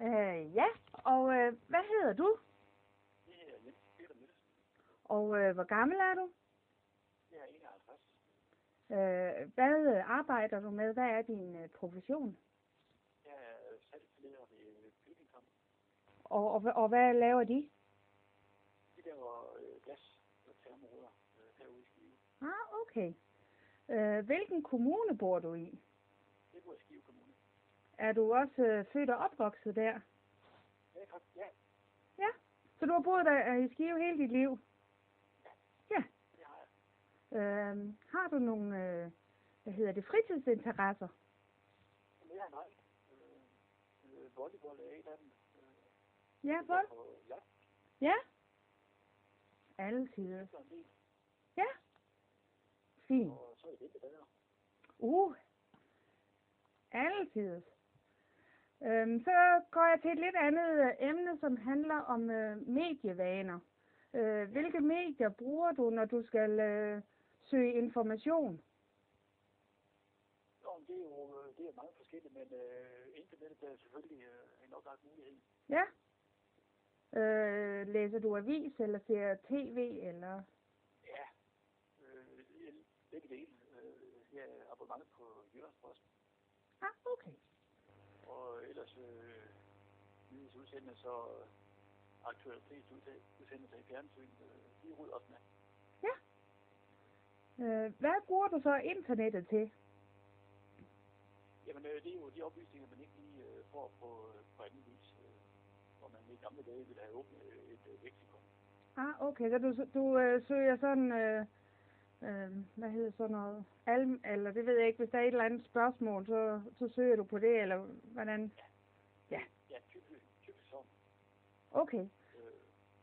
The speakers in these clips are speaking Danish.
Øh, ja, og øh, hvad hedder du? Det er Jens Peter Nielsen. Og øh, hvor gammel er du? Jeg er 51. Øh, hvad øh, arbejder du med? Hvad er din øh, profession? Jeg er salgsleder ved Bygningskom. Og, og, og hvad laver de? De laver øh, glas og termoder øh, herude i Skive. Ah, okay. Øh, hvilken kommune bor du i? Det bor i Skive Kommune. Er du også øh, født og opvokset der? Ja. Ja, Ja. Så du har boet der øh, i Skive hele dit liv? Ja. det har jeg. Øh, har du nogle, øh, hvad hedder det, fritidsinteresser? Er nej. Øh, øh, volleyball er en af dem. Øh, Ja, vold. Ja. Altid. efter en del. Ja. Fint. Og så er det bedre. Uh. Altid. Øhm, så går jeg til et lidt andet øh, emne, som handler om øh, medievaner. Øh, hvilke medier bruger du, når du skal øh, søge information? Og det er jo øh, det er meget forskelligt, men øh, internettet er selvfølgelig øh, en oplagt mulighed. Ja. Øh, læser du avis, eller ser tv, eller... Ja, øh, begge dele. Øh, jeg er abonnement på Jyllandsposten. Ah, okay. Og ellers øh, nyhedsudsendelser og aktualitetsudsendelser i fjernsyn, øh, de rydder også med. Øh, hvad bruger du så internettet til? Jamen, øh, det er jo de oplysninger, man ikke lige øh, får på, øh, på anden vis. Øh, hvor man i gamle dage ville have åbnet et øh, leksikon. Ah, okay, så du, du øh, søger sådan, øh, øh, hvad hedder sådan noget, alm, eller det ved jeg ikke, hvis der er et eller andet spørgsmål, så, så søger du på det, eller hvordan? Ja. Ja, typisk, typisk sådan. Okay. Øh,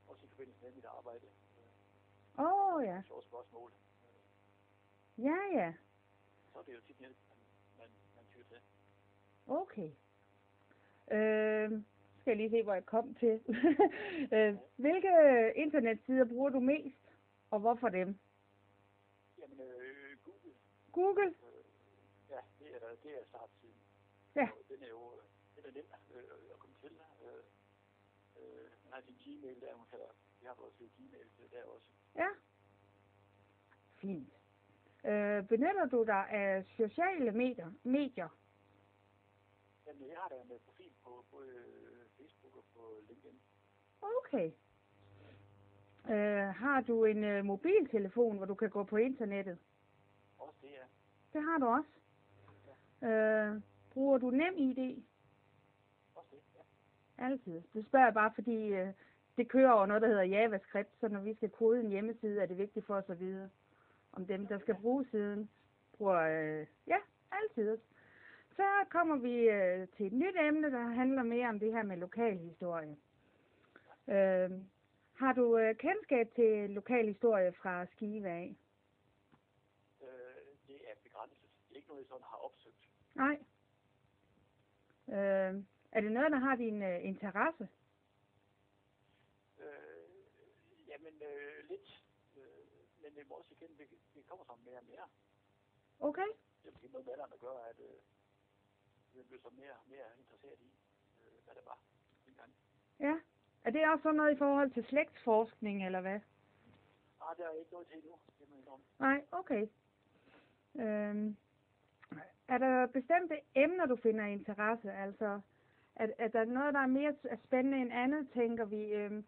også i forbindelse med mit arbejde. Åh, oh, ja. Så spørgsmål. Ja, ja. Så er det jo tit net, man, man, man tyr til. Okay. Øh, skal jeg lige se, hvor jeg kom til. øh, hvilke internetsider bruger du mest, og hvorfor dem? Øh, Google, Google? øh, ja, det er, det er startsiden. Ja. Og den er jo den er nem øh, at komme til. Øh, øh, man har sin Gmail der, man kan, vi har vores Gmail til der også. Ja. Fint. Øh, benytter du dig af sociale medier? medier? Jamen, jeg har da en profil på både øh, Facebook og på LinkedIn. Okay. Øh, har du en øh, mobiltelefon, hvor du kan gå på internettet? Også det er. Det har du også. Øh, bruger du nem ID? Også det, ja. Altid. Du spørger bare, fordi øh, det kører over noget, der hedder JavaScript, så når vi skal kode en hjemmeside, er det vigtigt for os at vide, om dem, der skal bruge siden, bruger, øh, ja, altid. Så kommer vi øh, til et nyt emne, der handler mere om det her med lokalhistorie. Øh, har du øh, kendskab til lokalhistorie fra Skive af? Øh, det er begrænset. Det er ikke noget, jeg sådan har opsøgt. Nej. Øh, er det noget, der har din øh, interesse? Øh, jamen, øh, lidt. Øh, men det må også igen, det, det kommer som mere og mere. Okay. Det er noget med alderen, der gør, at øh, jeg bliver så mere, mere interesseret i, øh, hvad det var dengang. Ja. Er det også sådan noget i forhold til slægtsforskning, eller hvad? Ah, det er ikke noget til indrømme. Nej, okay. Øhm, er der bestemte emner, du finder interesse? Altså, er, er der noget, der er mere spændende end andet, tænker vi? Øhm,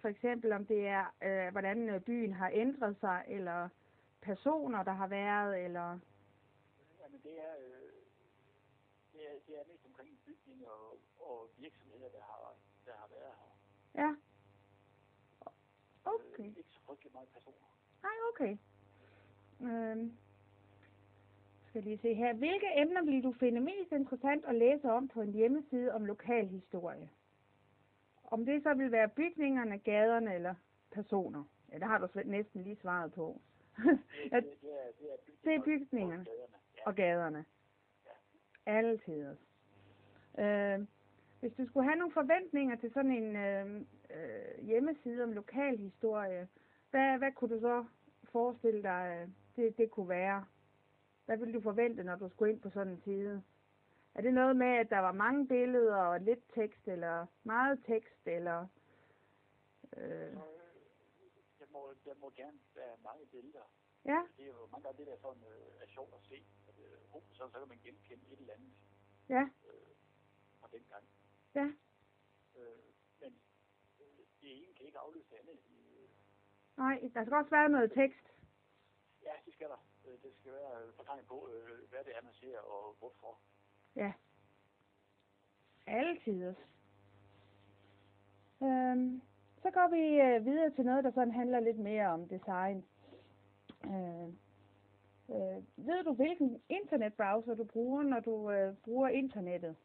for eksempel om det er, øh, hvordan øh, byen har ændret sig, eller personer, der har været, eller... Jamen, det er, øh, det er, det er mest omkring bygninger og, og virksomheder, der har, der har været her. Ja. Okay. Øh, ikke så frygtelig meget personer. Nej, okay. Øhm, skal lige se her. Hvilke emner vil du finde mest interessant at læse om på en hjemmeside om lokalhistorie? Om det så vil være bygningerne, gaderne eller personer? Ja, det har du slet- næsten lige svaret på. Det, Ja, det, det, er, det er det er bygningerne. og gaderne. Ja. gaderne. Altid. Øh, hvis du skulle have nogle forventninger til sådan en øh, øh, hjemmeside om lokalhistorie, hvad, hvad kunne du så forestille dig, øh, det, det kunne være? Hvad ville du forvente, når du skulle ind på sådan en side? Er det noget med, at der var mange billeder og lidt tekst, eller meget tekst, eller... Øh, øh, der, må, der må gerne være mange billeder. ja, Det er jo mange gange det, der sådan, øh, er sjovt at se. At, øh, oh, så, så kan man genkende et eller andet ja, øh, fra den gang. Ja. Øh, men øh, det ene kan ikke afløse det andet. Øh, Nej, der skal også være noget tekst. ja, det skal der. Øh, det skal være fortegn på, hvad det er, man ser og hvorfor. Ja. Altid. Øhm, så går vi øh, videre til noget, der sådan handler lidt mere om design. Øh, øh, ved du, hvilken internetbrowser du bruger, når du øh, bruger internettet?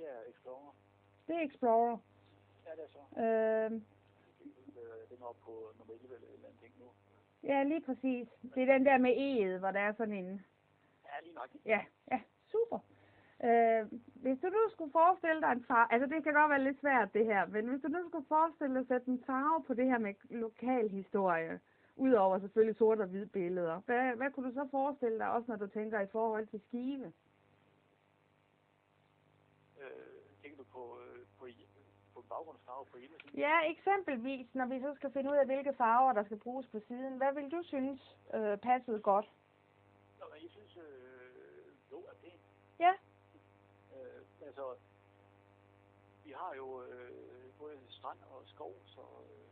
Det er Explorer. Det er Explorer. Ja, det er så. Øh, Øh, den er oppe på nummer 11 eller eller andet nu. ja, lige præcis. Det er den der med E'et, hvor der er sådan en... Ja, lige nok. Ja, ja, super. Øh, hvis du nu skulle forestille dig en farve, altså det kan godt være lidt svært det her, men hvis du nu skulle forestille dig at sætte en farve på det her med lokal historie, udover selvfølgelig sort og hvid billeder, hvad, hvad kunne du så forestille dig, også når du tænker i forhold til skive? Øh, tænker du på, øh, på, på baggrundsfarve på hjemmesiden? Ja, eksempelvis, når vi så skal finde ud af, hvilke farver, der skal bruges på siden, hvad vil du synes øh, passede godt? Nå, men jeg synes, øh, blå er pænt. Ja, Øh, altså, vi har jo øh, både strand og skov, så... Øh,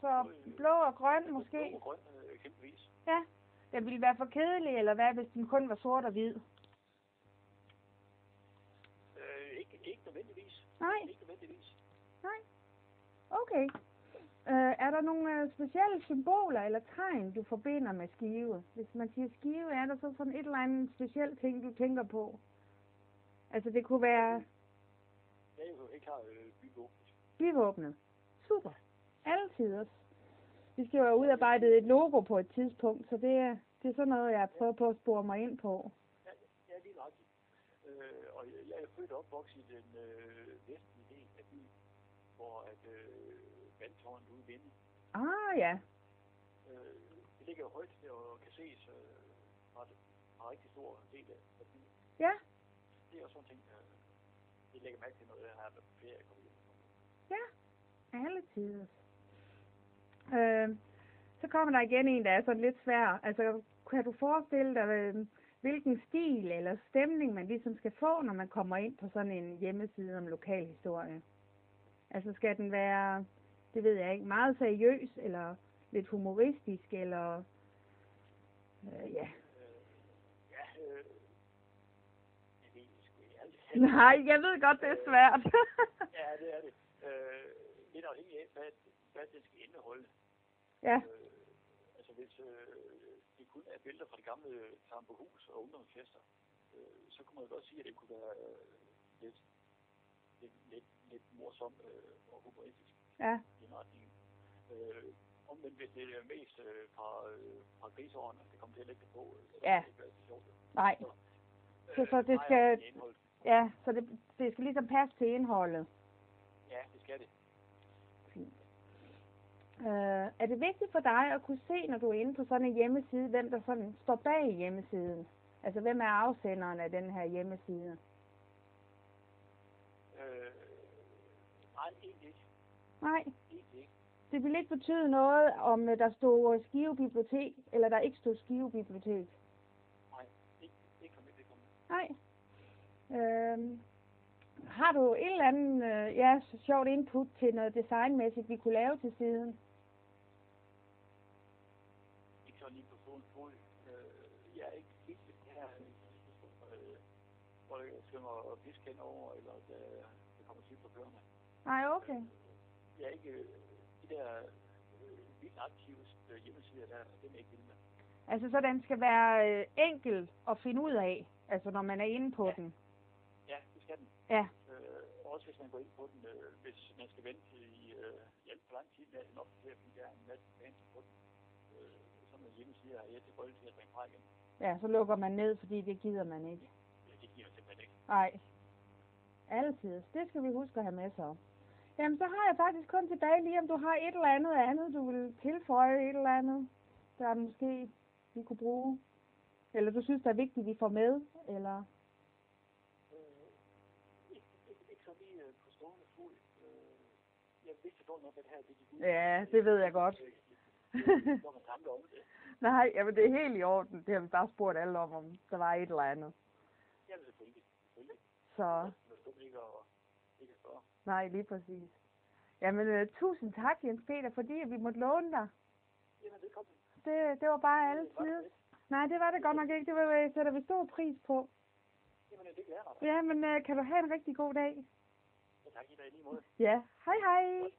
så blå og grøn Blå måske. og grøn, øh, eksempelvis. Ja, det ville være for kedelig, eller hvad, hvis den kun var sort og hvid? Øh, ikke, ikke nødvendigvis. Nej. Ikke nødvendigvis. Nej. Okay. Øh, er der nogle øh, specielle symboler eller tegn, du forbinder med skive? Hvis man siger skive, er der så sådan et eller andet specielt ting, du tænker på? Altså det kunne være Jeg er jo helt klar øh, bybog. bivåbnet. Super. Altid også. Vi skal jo have udarbejdet et logo på et tidspunkt, så det, er- det er sådan noget, jeg prøver på at spore mig ind på. Ja, ja lige nok. Øh, og jeg, jeg er født og opvokset i den øh, vestlige del af byen, hvor at vandtårnet ude i vinden. Ah ja, Øh, det ligger højt og kan ses øh, fra, fra rigtig stor del af byen. ja, Det er også sådan ting, øh, det lægger mærke til, når har været på ferie. Kommer hjem. ja. Alle tider. Øh, så kommer der igen en, der er sådan lidt svær. Altså, kan du forestille dig, øh, hvilken stil eller stemning man ligesom skal få, når man kommer ind på sådan en hjemmeside om lokalhistorie? Altså, skal den være, det ved jeg ikke, meget seriøs, eller lidt humoristisk, eller... Øh, ja. Øh, ja, øh, det ved jeg sgu ikke. Nej, jeg ved godt, det er svært. ja, det er det. Øh, lidt afhængig af, hvad, hvad det skal indeholde. ja, Øh, altså hvis øh, det kun er billeder fra det gamle Tamperhus og ungdomsfester, øh, så kunne man godt sige, at det kunne være øh, lidt, lidt, lidt, lidt morsom øh, og humoristisk ja, i retning. Øh, omvendt hvis det er mest øh, fra, øh, fra krigsårene, det kommer til at lægge på, øh, Ja. det ikke så sjovt. nej. Så- så det skal-. Ja, så det, det skal ligesom passe til indholdet. Ja, det skal det. Fint. Øh, er det vigtigt for dig at kunne se, når du er inde på sådan en hjemmeside, hvem der sådan står bag hjemmesiden? Altså, hvem er afsenderen af den her hjemmeside? Øh, nej, egentlig ikke. Nej, Egentlig ikke. det vil ikke betyde noget, om øh, der stod Skive Bibliotek, eller der ikke stod Skive Bibliotek. Nej, ikke, ikke for mit vedkommende. Nej. Øh, har du et eller andet øh, ja, sjovt input til noget designmæssigt, vi kunne lave til siden? ikke så lige på stående fod. Øh, jeg er ikke helt det her, øh, hvor jeg svømmer fisk henover, eller der, der kommer til på kørende. Nej, okay. Jeg er ikke øh, de der øh, vildt aktive øh, hjemmesider der, dem er ikke vild med. Altså, så den skal være øh, enkel at finde ud af, altså når man er inde på Ja. den. Ja, det skal den. Ja, Øh, også hvis man går ind på den, øh, hvis man skal vente i øh, ja, for lang tid med at den opdaterer, fordi der er en masse fans på den. Øh, sådan en hjemmeside har jeg til til at bringe fra igen. ja, så lukker man ned, fordi det gider man ikke. Ja, det giver jeg simpelthen ikke. Nej. Altid. Det skal vi huske at have med så. Jamen, så har jeg faktisk kun tilbage lige, om du har et eller andet andet, du vil tilføje et eller andet, der måske vi kunne bruge. Eller du synes, der er vigtigt, vi får med, eller... Ja, det ved jeg godt. Nej, jamen det er helt i orden. Det har vi bare spurgt alle om, om der var et eller andet. Ja, selvfølgelig. Så... Når du ligger ikke spørge. nej, lige præcis. Jamen, uh, tusind tak, Jens Peter, fordi vi måtte låne dig. Jamen det kom. Det, det var bare alle tider. Nej, det var det godt nok ikke. Det var, jeg sætter vi stor pris på. Jamen det glæder mig. Ja, men uh, kan du have en rigtig god dag? Ja, tak i dag lige måde. Ja, hej hej.